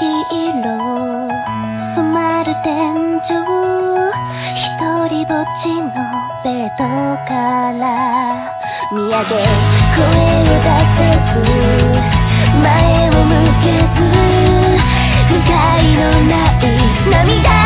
黄色染まる天井。一人ぼっちのベッドから見上げ声を出せず前を向けず不甲のない涙。